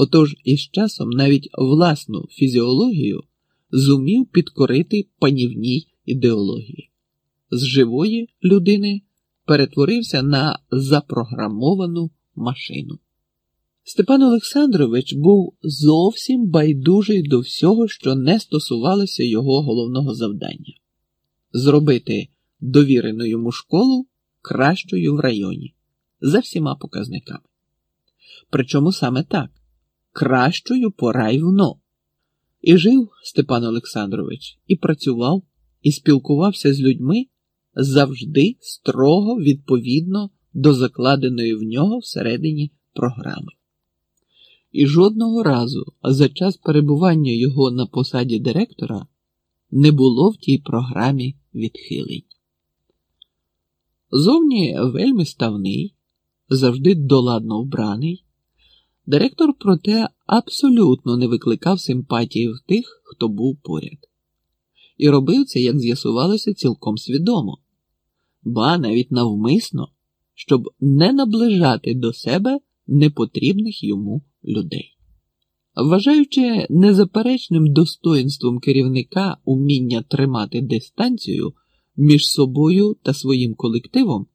Отож із часом навіть власну фізіологію зумів підкорити панівній ідеології. З живої людини перетворився на запрограмовану машину. Степан Олександрович був зовсім байдужий до всього, що не стосувалося його головного завдання зробити довірену йому школу кращою в районі за всіма показниками. Причому саме так кращою по райвно. І жив Степан Олександрович, і працював, і спілкувався з людьми завжди строго відповідно до закладеної в нього всередині програми. І жодного разу за час перебування його на посаді директора не було в тій програмі відхилень. Зовні вельми ставний, завжди доладно вбраний. Директор, проте, абсолютно не викликав симпатії в тих, хто був поряд. І робив це, як з'ясувалося, цілком свідомо, ба навіть навмисно, щоб не наближати до себе непотрібних йому людей. Вважаючи незаперечним достоїнством керівника уміння тримати дистанцію між собою та своїм колективом,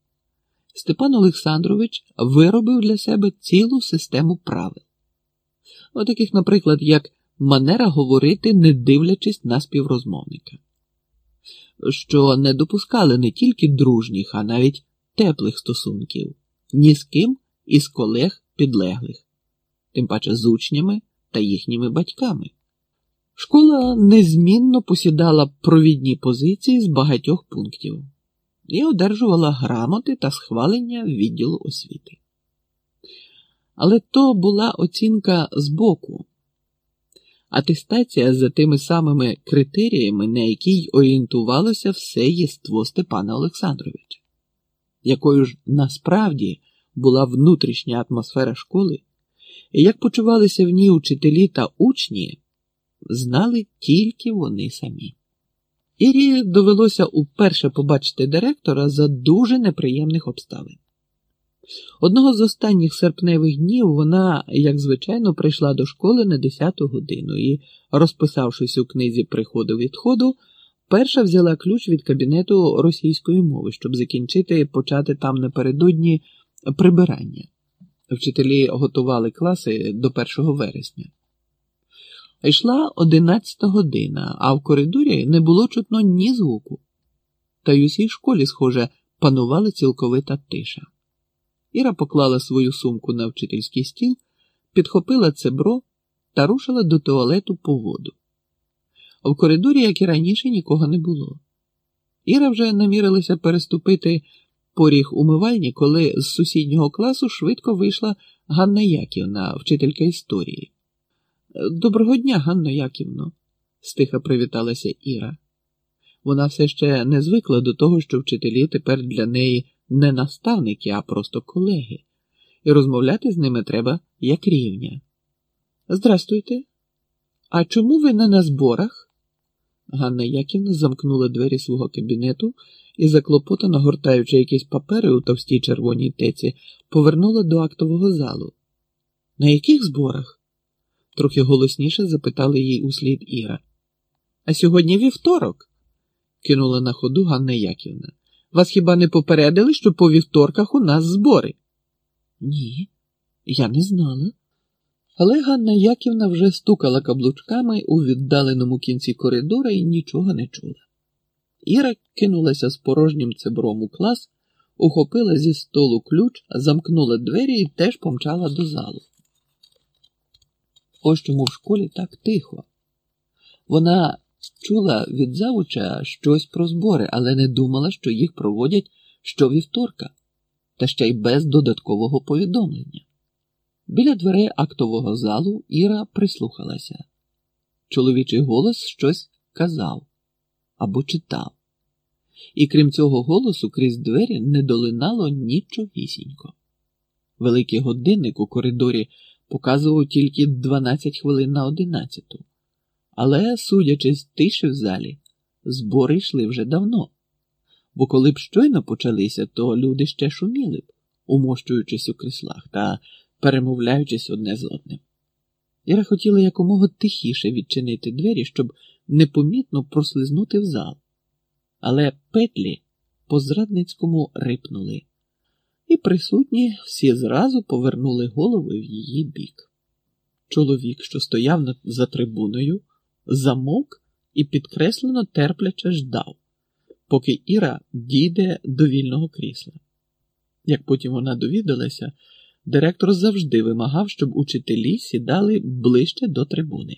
Степан Олександрович виробив для себе цілу систему правил, отаких, наприклад, як манера говорити, не дивлячись на співрозмовника, що не допускали не тільки дружніх, а навіть теплих стосунків, ні з ким із колег підлеглих, тим паче з учнями та їхніми батьками. Школа незмінно посідала провідні позиції з багатьох пунктів і одержувала грамоти та схвалення відділу освіти. Але то була оцінка збоку, атестація за тими самими критеріями, на які орієнтувалося все єство Степана Олександровича, якою ж насправді була внутрішня атмосфера школи, і як почувалися в ній учителі та учні, знали тільки вони самі. Ірі довелося уперше побачити директора за дуже неприємних обставин. Одного з останніх серпневих днів вона, як звичайно, прийшла до школи на 10 годину і, розписавшись у книзі приходу відходу, перша взяла ключ від кабінету російської мови, щоб закінчити почати там напередодні прибирання. Вчителі готували класи до 1 вересня. Йшла одинадцята година, а в коридорі не було чутно ні звуку. Та й усій школі, схоже, панувала цілковита тиша. Іра поклала свою сумку на вчительський стіл, підхопила цебро та рушила до туалету по воду. В коридорі, як і раніше, нікого не було. Іра вже намірилася переступити поріг умивальні, коли з сусіднього класу швидко вийшла Ганна Яківна, вчителька історії. Доброго дня, Ганно Яківно, стиха привіталася Іра. Вона все ще не звикла до того, що вчителі тепер для неї не наставники, а просто колеги, і розмовляти з ними треба як рівня. Здрастуйте. А чому ви не на зборах? Ганна Яківна замкнула двері свого кабінету і, заклопотано гортаючи якісь папери у товстій червоній теці, повернула до актового залу. На яких зборах? Трохи голосніше запитали їй услід Іра. А сьогодні вівторок, кинула на ходу Ганна Яківна. Вас хіба не попередили, що по вівторках у нас збори? Ні, я не знала. Але Ганна Яківна вже стукала каблучками у віддаленому кінці коридора і нічого не чула. Іра кинулася з порожнім цебром у клас, ухопила зі столу ключ, замкнула двері і теж помчала до залу. Ось чому в школі так тихо. Вона чула від завуча щось про збори, але не думала, що їх проводять щовівторка, та ще й без додаткового повідомлення. Біля дверей актового залу Іра прислухалася. Чоловічий голос щось казав або читав, і крім цього голосу, крізь двері не долинало нічогісінько. Великий годинник у коридорі показував тільки 12 хвилин на одинадцяту. Але, судячи з тиші в залі, збори йшли вже давно, бо коли б щойно почалися, то люди ще шуміли б, умощуючись у кріслах та перемовляючись одне з одним. Іра хотіла якомога тихіше відчинити двері, щоб непомітно прослизнути в зал. Але петлі по зрадницькому рипнули, і присутні всі зразу повернули голови в її бік. Чоловік, що стояв за трибуною, замовк і підкреслено терпляче ждав, поки Іра дійде до вільного крісла. Як потім вона довідалася, директор завжди вимагав, щоб учителі сідали ближче до трибуни.